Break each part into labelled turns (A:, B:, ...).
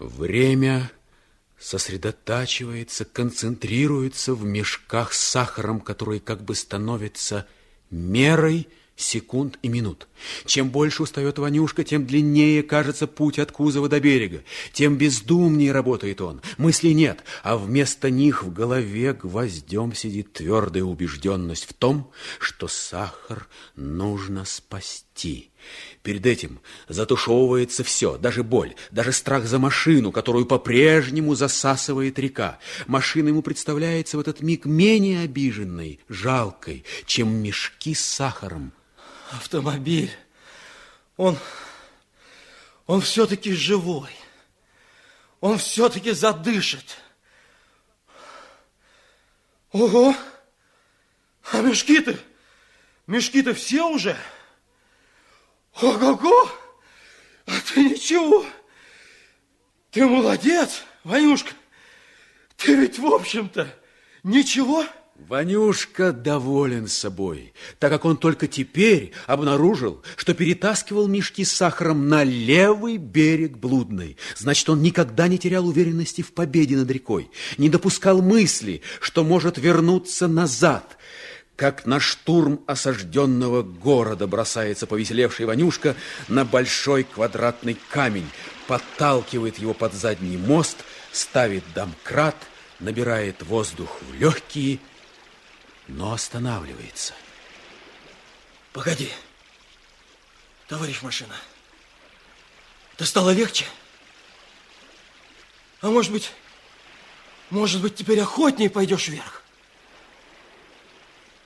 A: Время сосредотачивается, концентрируется в мешках с сахаром, которые как бы становятся мерой секунд и минут. Чем больше устает Ванюшка, тем длиннее кажется путь от кузова до берега, тем бездумнее работает он. Мыслей нет, а вместо них в голове гвоздем сидит твердая убежденность в том, что сахар нужно спасти. Перед этим затушевывается все, даже боль, даже страх за машину, которую по-прежнему засасывает река. Машина ему представляется в этот миг менее обиженной, жалкой, чем мешки с сахаром
B: автомобиль, он, он все-таки живой. Он все-таки задышит. Ого! А мешки-то, мешки-то все уже? Ого-го! А ты ничего. Ты молодец, Ванюшка. Ты ведь, в общем-то, ничего...
A: Ванюшка доволен собой, так как он только теперь обнаружил, что перетаскивал мешки с сахаром на левый берег Блудной. Значит, он никогда не терял уверенности в победе над рекой, не допускал мысли, что может вернуться назад, как на штурм осажденного города бросается повеселевший Ванюшка на большой квадратный камень, подталкивает его под задний мост, ставит домкрат, набирает воздух в легкие но останавливается.
B: Погоди, товарищ машина. Да стало легче? А может быть, может быть, теперь охотнее пойдешь вверх?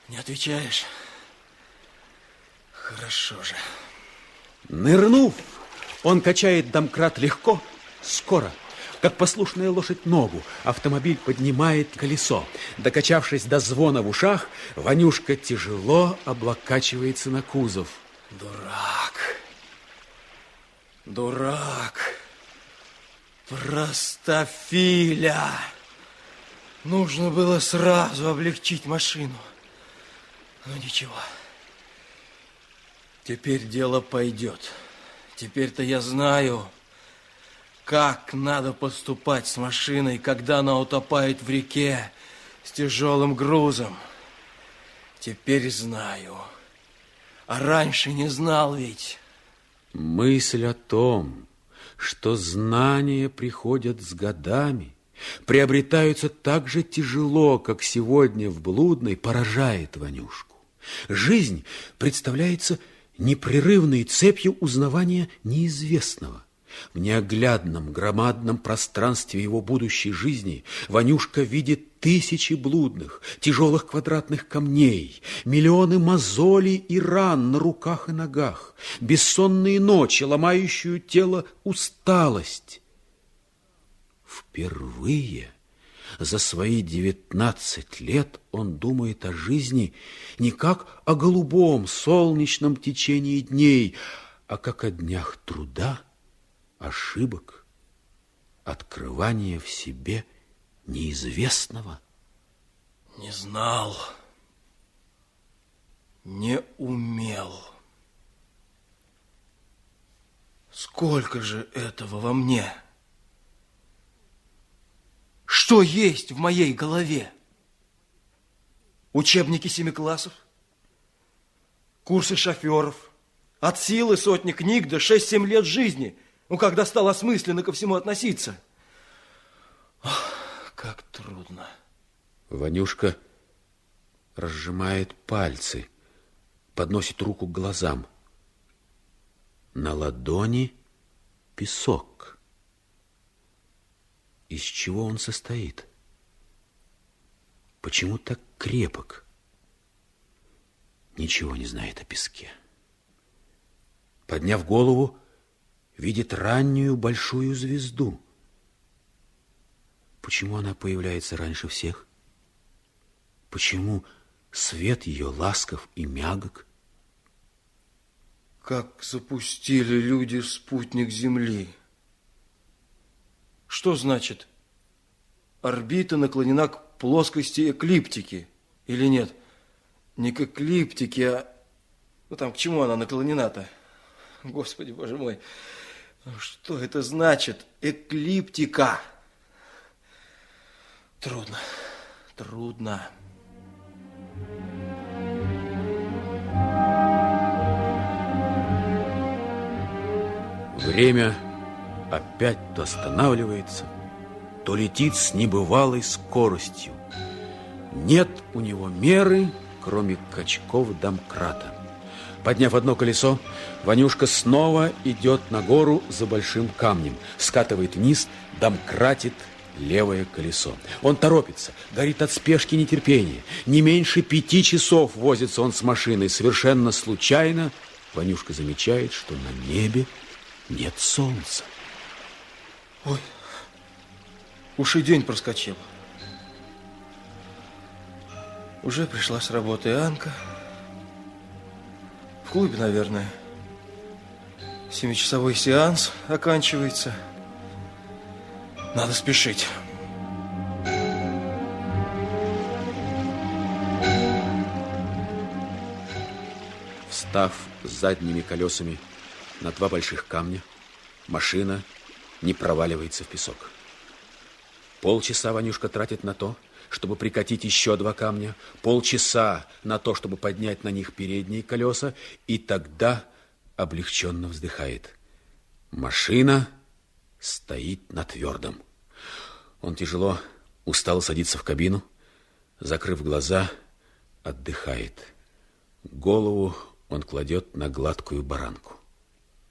B: Не отвечаешь. Хорошо же.
A: Нырнув, он качает домкрат легко, скоро – как послушная лошадь ногу, автомобиль поднимает колесо. Докачавшись до звона в ушах, Ванюшка тяжело облокачивается на кузов.
B: Дурак. Дурак. Простофиля. Нужно было сразу облегчить машину. Но ну, ничего. Теперь дело пойдет. Теперь-то я знаю, как надо поступать с машиной, когда она утопает в реке с тяжелым грузом? Теперь знаю. А раньше не знал ведь.
A: Мысль о том, что знания приходят с годами, приобретаются так же тяжело, как сегодня в блудной, поражает Ванюшку. Жизнь представляется непрерывной цепью узнавания неизвестного. В неоглядном, громадном пространстве его будущей жизни Ванюшка видит тысячи блудных, тяжелых квадратных камней, миллионы мозолей и ран на руках и ногах, бессонные ночи, ломающую тело усталость. Впервые за свои девятнадцать лет он думает о жизни не как о голубом солнечном течении дней, а как о днях труда, ошибок, открывания в себе неизвестного?
B: Не знал, не умел. Сколько же этого во мне? Что есть в моей голове? Учебники семи классов? Курсы шоферов? От силы сотни книг до шесть-семь лет жизни – ну, когда стал осмысленно ко всему относиться. Ох, как трудно.
A: Ванюшка разжимает пальцы, подносит руку к глазам. На ладони песок. Из чего он состоит? Почему так крепок? Ничего не знает о песке. Подняв голову, видит раннюю большую звезду. Почему она появляется раньше всех? Почему свет ее ласков и мягок?
B: Как запустили люди спутник Земли? Что значит? Орбита наклонена к плоскости эклиптики или нет? Не к эклиптике, а... Ну там, к чему она наклонена-то? Господи, боже мой. Что это значит? Эклиптика. Трудно, трудно.
A: Время опять то останавливается, то летит с небывалой скоростью. Нет у него меры, кроме качков домкрата. Подняв одно колесо, Ванюшка снова идет на гору за большим камнем, скатывает вниз, домкратит левое колесо. Он торопится, горит от спешки нетерпения. Не меньше пяти часов возится он с машиной. Совершенно случайно Ванюшка замечает, что на небе нет солнца.
B: Ой, уж и день проскочил. Уже пришла с работы Анка. В клубе, наверное. Семичасовой сеанс оканчивается. Надо спешить.
A: Встав задними колесами на два больших камня, машина не проваливается в песок. Полчаса Ванюшка тратит на то, чтобы прикатить еще два камня, полчаса на то, чтобы поднять на них передние колеса, и тогда облегченно вздыхает. Машина стоит на твердом. Он тяжело, устало садится в кабину, закрыв глаза, отдыхает. Голову он кладет на гладкую баранку.